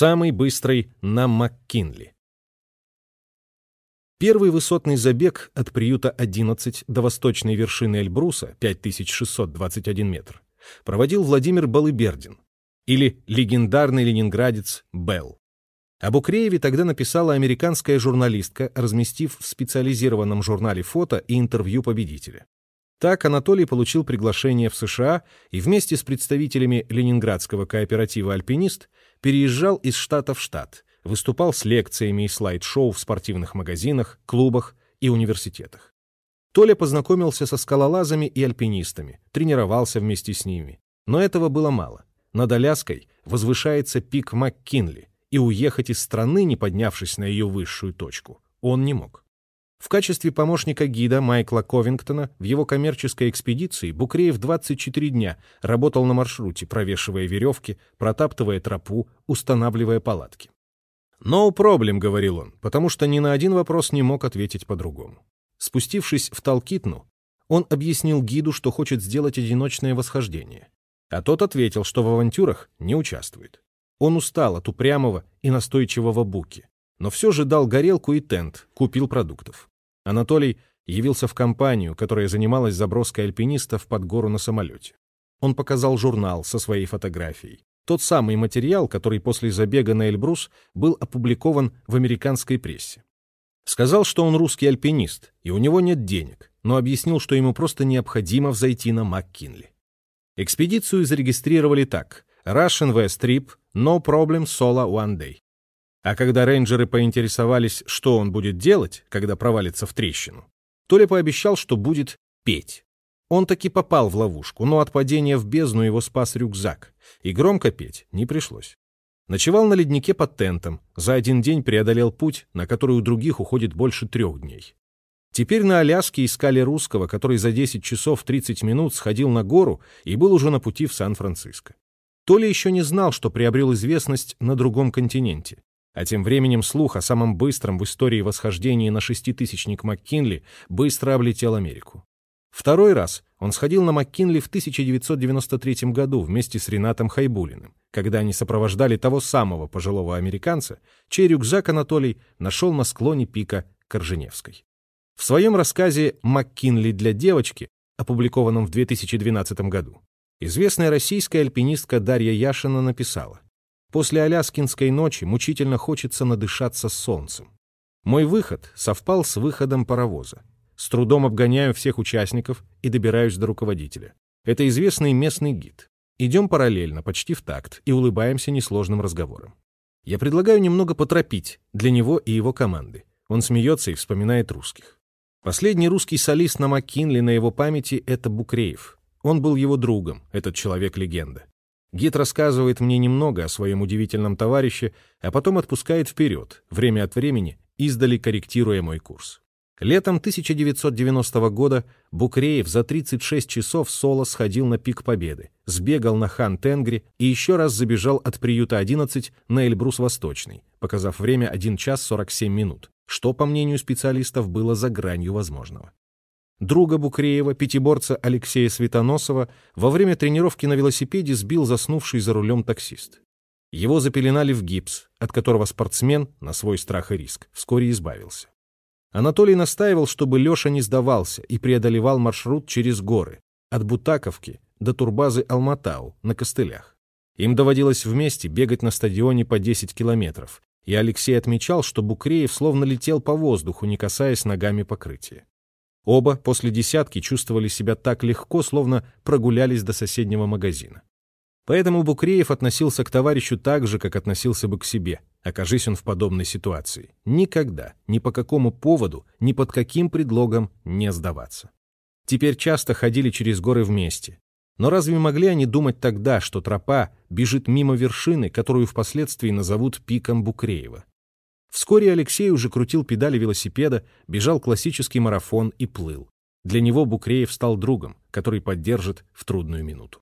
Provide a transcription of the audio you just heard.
самый быстрый на МакКинли. Первый высотный забег от приюта 11 до восточной вершины Эльбруса, 5621 метр, проводил Владимир Балыбердин, или легендарный ленинградец Белл. Об Укрееве тогда написала американская журналистка, разместив в специализированном журнале фото и интервью победителя. Так Анатолий получил приглашение в США и вместе с представителями ленинградского кооператива «Альпинист» переезжал из штата в штат, выступал с лекциями и слайд-шоу в спортивных магазинах, клубах и университетах. Толя познакомился со скалолазами и альпинистами, тренировался вместе с ними. Но этого было мало. Над Аляской возвышается пик МакКинли, и уехать из страны, не поднявшись на ее высшую точку, он не мог. В качестве помощника гида Майкла Ковингтона в его коммерческой экспедиции Букреев 24 дня работал на маршруте, провешивая веревки, протаптывая тропу, устанавливая палатки. «No problem», — говорил он, потому что ни на один вопрос не мог ответить по-другому. Спустившись в Талкитну, он объяснил гиду, что хочет сделать одиночное восхождение. А тот ответил, что в авантюрах не участвует. Он устал от упрямого и настойчивого Буки, но все же дал горелку и тент, купил продуктов. Анатолий явился в компанию, которая занималась заброской альпинистов под гору на самолете. Он показал журнал со своей фотографией. Тот самый материал, который после забега на Эльбрус был опубликован в американской прессе. Сказал, что он русский альпинист, и у него нет денег, но объяснил, что ему просто необходимо взойти на МакКинли. Экспедицию зарегистрировали так. Russian West Trip, no problem, solo one day. А когда рейнджеры поинтересовались, что он будет делать, когда провалится в трещину, Толя пообещал, что будет петь. Он таки попал в ловушку, но от падения в бездну его спас рюкзак, и громко петь не пришлось. Ночевал на леднике под тентом, за один день преодолел путь, на который у других уходит больше трех дней. Теперь на Аляске искали русского, который за 10 часов 30 минут сходил на гору и был уже на пути в Сан-Франциско. Толя еще не знал, что приобрел известность на другом континенте. А тем временем слух о самом быстром в истории восхождении на шеститысячник МакКинли быстро облетел Америку. Второй раз он сходил на МакКинли в 1993 году вместе с Ренатом Хайбулиным, когда они сопровождали того самого пожилого американца, чей рюкзак Анатолий нашел на склоне пика Корженевской. В своем рассказе «МакКинли для девочки», опубликованном в 2012 году, известная российская альпинистка Дарья Яшина написала После Аляскинской ночи мучительно хочется надышаться солнцем. Мой выход совпал с выходом паровоза. С трудом обгоняю всех участников и добираюсь до руководителя. Это известный местный гид. Идем параллельно, почти в такт, и улыбаемся несложным разговором. Я предлагаю немного поторопить для него и его команды. Он смеется и вспоминает русских. Последний русский солист на Маккинли на его памяти — это Букреев. Он был его другом, этот человек-легенда. Гид рассказывает мне немного о своем удивительном товарище, а потом отпускает вперед, время от времени, издали корректируя мой курс. Летом 1990 года Букреев за 36 часов соло сходил на пик Победы, сбегал на Хан Тенгри и еще раз забежал от приюта 11 на Эльбрус Восточный, показав время 1 час 47 минут, что, по мнению специалистов, было за гранью возможного друга Букреева, пятиборца Алексея Светоносова, во время тренировки на велосипеде сбил заснувший за рулем таксист. Его запеленали в гипс, от которого спортсмен, на свой страх и риск, вскоре избавился. Анатолий настаивал, чтобы Леша не сдавался и преодолевал маршрут через горы, от Бутаковки до турбазы Алматау на костылях. Им доводилось вместе бегать на стадионе по 10 километров, и Алексей отмечал, что Букреев словно летел по воздуху, не касаясь ногами покрытия. Оба после десятки чувствовали себя так легко, словно прогулялись до соседнего магазина. Поэтому Букреев относился к товарищу так же, как относился бы к себе, окажись он в подобной ситуации. Никогда, ни по какому поводу, ни под каким предлогом не сдаваться. Теперь часто ходили через горы вместе. Но разве могли они думать тогда, что тропа бежит мимо вершины, которую впоследствии назовут пиком Букреева? Вскоре Алексей уже крутил педали велосипеда, бежал классический марафон и плыл. Для него Букреев стал другом, который поддержит в трудную минуту.